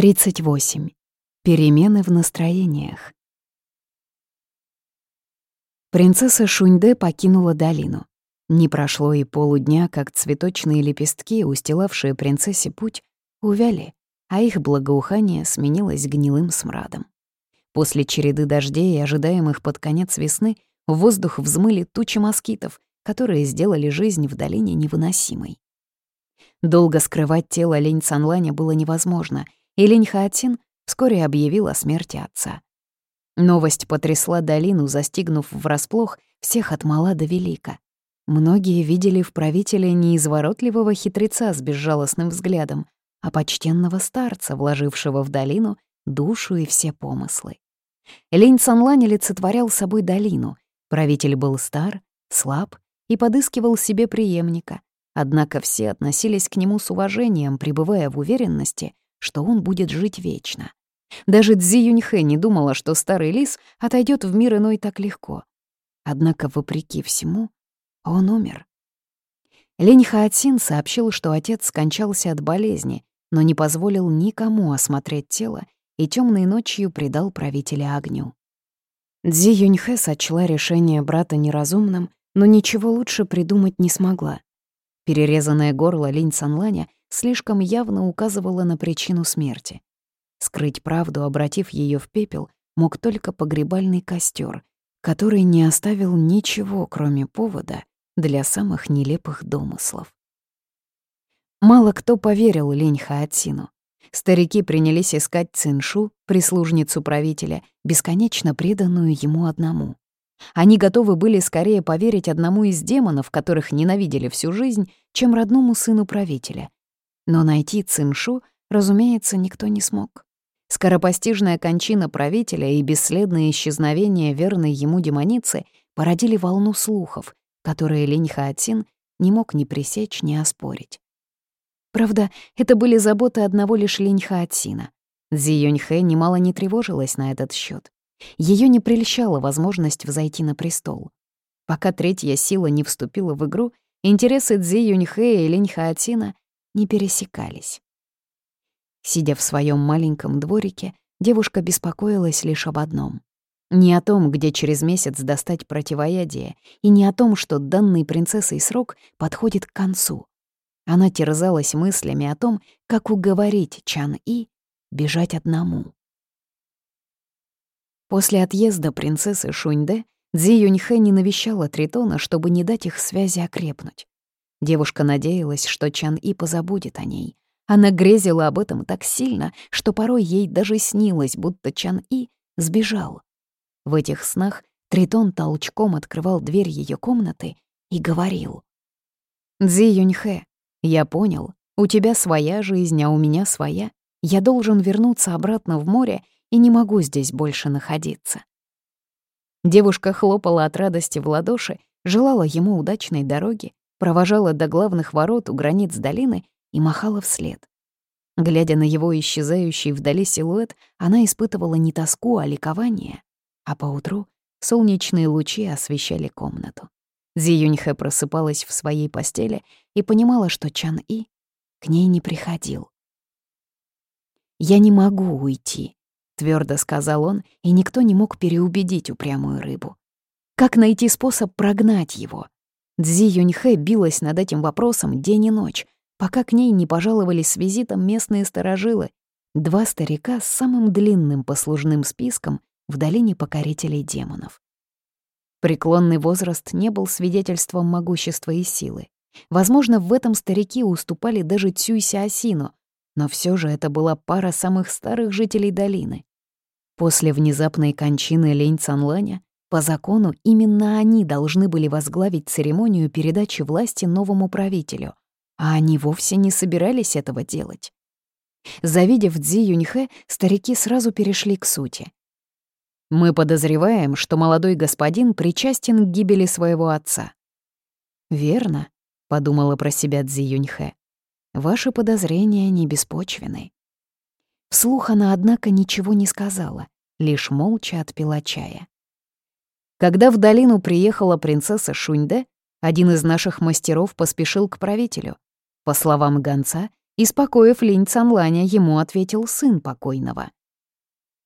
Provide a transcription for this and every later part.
38. Перемены в настроениях. Принцесса Шуньде покинула долину. Не прошло и полудня, как цветочные лепестки, устилавшие принцессе путь, увяли, а их благоухание сменилось гнилым смрадом. После череды дождей, ожидаемых под конец весны, в воздух взмыли тучи москитов, которые сделали жизнь в долине невыносимой. Долго скрывать тело Лень Санланя было невозможно — и Линь Хаатин вскоре объявил о смерти отца. Новость потрясла долину, застигнув врасплох всех от мала до велика. Многие видели в правителе не изворотливого хитреца с безжалостным взглядом, а почтенного старца, вложившего в долину душу и все помыслы. Лень Цанлань олицетворял собой долину. Правитель был стар, слаб и подыскивал себе преемника. Однако все относились к нему с уважением, пребывая в уверенности, что он будет жить вечно. Даже Цзи Юньхэ не думала, что старый лис отойдет в мир иной так легко. Однако, вопреки всему, он умер. Лень Хаатсин сообщил, что отец скончался от болезни, но не позволил никому осмотреть тело и темной ночью предал правителя огню. Цзи Юньхэ сочла решение брата неразумным, но ничего лучше придумать не смогла. Перерезанное горло Линь Санланя слишком явно указывала на причину смерти. Скрыть правду, обратив ее в пепел, мог только погребальный костер, который не оставил ничего, кроме повода для самых нелепых домыслов. Мало кто поверил Линь Хаатсину. Старики принялись искать Циншу, прислужницу правителя, бесконечно преданную ему одному. Они готовы были скорее поверить одному из демонов, которых ненавидели всю жизнь, чем родному сыну правителя, но найти Циншу, разумеется, никто не смог. Скоропостижная кончина правителя и бесследное исчезновение верной ему демоницы породили волну слухов, которые Линь Хаатин не мог ни пресечь, ни оспорить. Правда, это были заботы одного лишь Линь Хаатсина. Цзи Юньхэ немало не тревожилась на этот счет. Ее не прельщала возможность взойти на престол. Пока третья сила не вступила в игру, интересы Цзи Юньхэ и Линь Хаатина не пересекались. Сидя в своем маленьком дворике, девушка беспокоилась лишь об одном. Не о том, где через месяц достать противоядие, и не о том, что данный принцессой срок подходит к концу. Она терзалась мыслями о том, как уговорить Чан-И бежать одному. После отъезда принцессы Шуньде Цзи Юньхэ не навещала Тритона, чтобы не дать их связи окрепнуть. Девушка надеялась, что Чан И позабудет о ней. Она грезила об этом так сильно, что порой ей даже снилось, будто Чан И сбежал. В этих снах Тритон толчком открывал дверь ее комнаты и говорил. «Дзи Юньхэ, я понял, у тебя своя жизнь, а у меня своя. Я должен вернуться обратно в море и не могу здесь больше находиться». Девушка хлопала от радости в ладоши, желала ему удачной дороги, провожала до главных ворот у границ долины и махала вслед. Глядя на его исчезающий вдали силуэт, она испытывала не тоску, а ликование. А поутру солнечные лучи освещали комнату. Зи Юньхэ просыпалась в своей постели и понимала, что Чан И к ней не приходил. «Я не могу уйти», — твердо сказал он, и никто не мог переубедить упрямую рыбу. «Как найти способ прогнать его?» Дзи Юньхэ билась над этим вопросом день и ночь, пока к ней не пожаловались с визитом местные сторожилы, два старика с самым длинным послужным списком в долине покорителей демонов. Преклонный возраст не был свидетельством могущества и силы. Возможно, в этом старики уступали даже Цюйся Асину, но все же это была пара самых старых жителей долины. После внезапной кончины Лень Цанланя по закону именно они должны были возглавить церемонию передачи власти новому правителю, а они вовсе не собирались этого делать. Завидев Цзи Юньхэ, старики сразу перешли к сути. «Мы подозреваем, что молодой господин причастен к гибели своего отца». «Верно», — подумала про себя Цзи Юньхэ. «Ваши подозрения не беспочвены». Вслух она, однако, ничего не сказала, лишь молча отпила чая. Когда в долину приехала принцесса Шуньде, один из наших мастеров поспешил к правителю. По словам гонца, из покоев Линь Цанланя ему ответил сын покойного.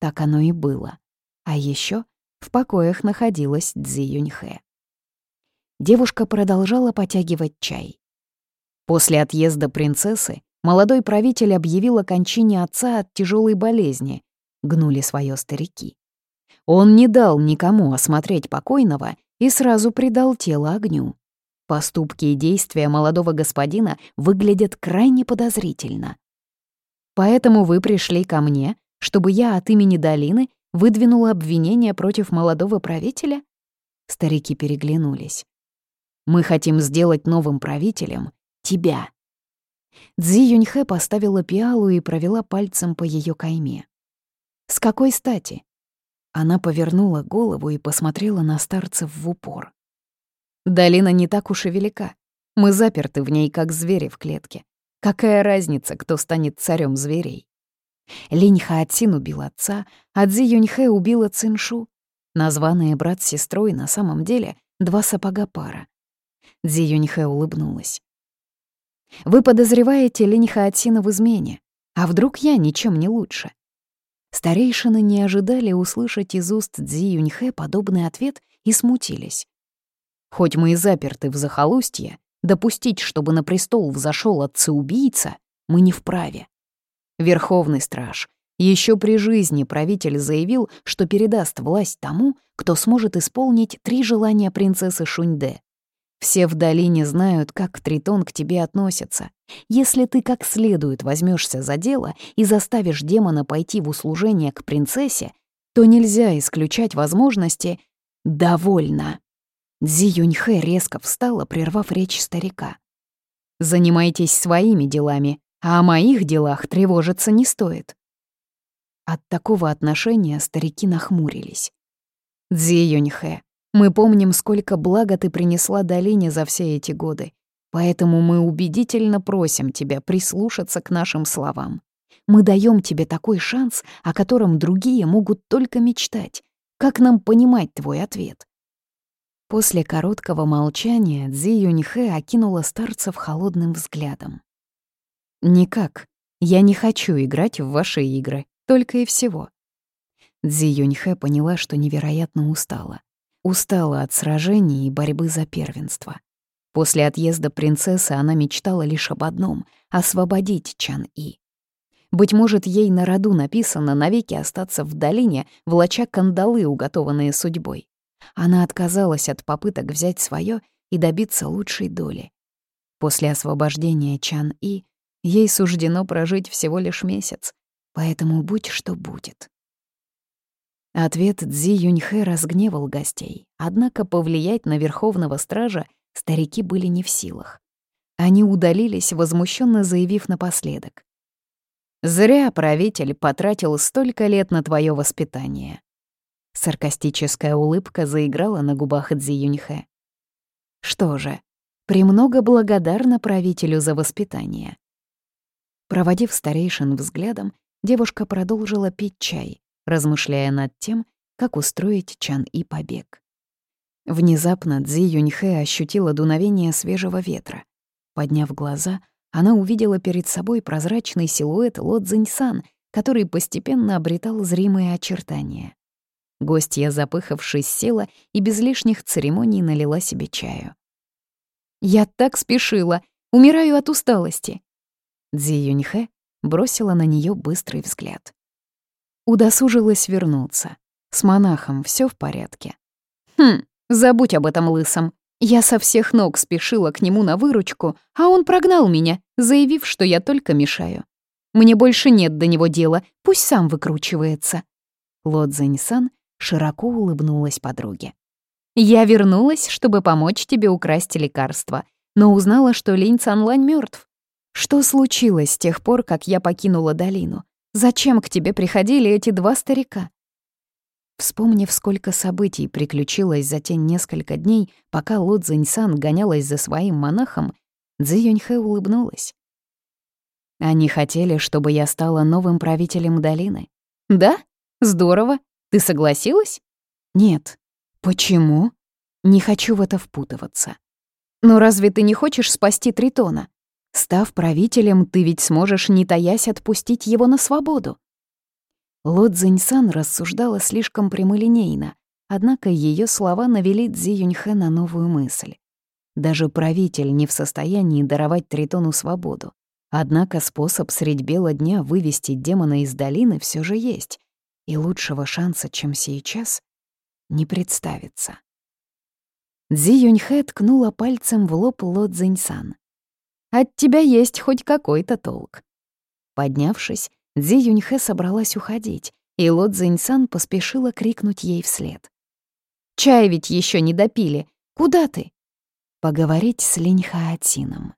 Так оно и было. А еще в покоях находилась Цзи Юньхэ. Девушка продолжала потягивать чай. После отъезда принцессы молодой правитель объявил о кончине отца от тяжелой болезни, гнули свое старики. Он не дал никому осмотреть покойного и сразу предал тело огню. Поступки и действия молодого господина выглядят крайне подозрительно. Поэтому вы пришли ко мне, чтобы я от имени долины выдвинула обвинение против молодого правителя? Старики переглянулись. Мы хотим сделать новым правителем тебя. Цзи Юньхэ поставила пиалу и провела пальцем по ее кайме. С какой стати? Она повернула голову и посмотрела на старцев в упор. Долина не так уж и велика. Мы заперты в ней, как звери в клетке. Какая разница, кто станет царем зверей? Линь Хаотсин убил отца, а Цзи Юньхэ убила Циншу. Названные брат с сестрой на самом деле два сапога пара. Цзи Юньхэ улыбнулась. «Вы подозреваете Линь Хаотсина в измене. А вдруг я ничем не лучше?» Старейшины не ожидали услышать из уст Цзи Юньхэ подобный ответ и смутились. Хоть мы и заперты в захолустье, допустить, чтобы на престол взошел отца-убийца, мы не вправе. Верховный страж. Еще при жизни правитель заявил, что передаст власть тому, кто сможет исполнить три желания принцессы Шуньде. Все в долине знают, как Тритон к тебе относится. Если ты как следует возьмешься за дело и заставишь демона пойти в услужение к принцессе, то нельзя исключать возможности «довольно». Дзи Юньхэ резко встала, прервав речь старика. «Занимайтесь своими делами, а о моих делах тревожиться не стоит». От такого отношения старики нахмурились. «Дзи Юньхэ, мы помним, сколько блага ты принесла долине за все эти годы, поэтому мы убедительно просим тебя прислушаться к нашим словам. Мы даем тебе такой шанс, о котором другие могут только мечтать. Как нам понимать твой ответ?» После короткого молчания Цзи Юньхэ окинула старцев холодным взглядом. «Никак. Я не хочу играть в ваши игры. Только и всего». Цзи Юньхэ поняла, что невероятно устала. Устала от сражений и борьбы за первенство. После отъезда принцессы она мечтала лишь об одном — освободить Чан-И. Быть может, ей на роду написано навеки остаться в долине, влача кандалы, уготованные судьбой. Она отказалась от попыток взять свое и добиться лучшей доли. После освобождения Чан-И ей суждено прожить всего лишь месяц, поэтому будь что будет. Ответ Цзи Юньхэ разгневал гостей, однако повлиять на верховного стража старики были не в силах. Они удалились, возмущенно заявив напоследок. «Зря правитель потратил столько лет на твое воспитание. Саркастическая улыбка заиграла на губах Цзи Юньхэ. Что же, премного благодарна правителю за воспитание. Проводив старейшин взглядом, девушка продолжила пить чай, размышляя над тем, как устроить Чан и побег. Внезапно Цзи Юньхэ ощутила дуновение свежего ветра. Подняв глаза, она увидела перед собой прозрачный силуэт Ло Цзиньсан, который постепенно обретал зримые очертания. Гостья, запыхавшись, села и без лишних церемоний налила себе чаю. «Я так спешила! Умираю от усталости!» Дзи Юньхэ бросила на нее быстрый взгляд. Удосужилась вернуться. С монахом все в порядке. «Хм, забудь об этом лысом. Я со всех ног спешила к нему на выручку, а он прогнал меня, заявив, что я только мешаю. Мне больше нет до него дела, пусть сам выкручивается». Ло Цзэньсан широко улыбнулась подруге. «Я вернулась, чтобы помочь тебе украсть лекарство, но узнала, что Линь Цанлань мертв. Что случилось с тех пор, как я покинула долину? Зачем к тебе приходили эти два старика?» Вспомнив, сколько событий приключилось за те несколько дней, пока Ло Цзиньсан гонялась за своим монахом, Цзи Юньхэ улыбнулась. «Они хотели, чтобы я стала новым правителем долины. Да? Здорово. Ты согласилась? Нет. Почему? Не хочу в это впутываться. Но разве ты не хочешь спасти Тритона? Став правителем, ты ведь сможешь, не таясь, отпустить его на свободу. Ло Цзиньсан рассуждала слишком прямолинейно, однако ее слова навели Цзи Юньхэ на новую мысль. Даже правитель не в состоянии даровать Тритону свободу. Однако способ средь бела дня вывести демона из долины все же есть, и лучшего шанса, чем сейчас, не представится. Цзи Юньхэ ткнула пальцем в лоб Ло Цзиньсан. «От тебя есть хоть какой-то толк». Поднявшись, Цзи Юньхэ собралась уходить, и Ло Цзиньсан поспешила крикнуть ей вслед. «Чай ведь еще не допили. Куда ты?» «Поговорить с Линь Хаотином».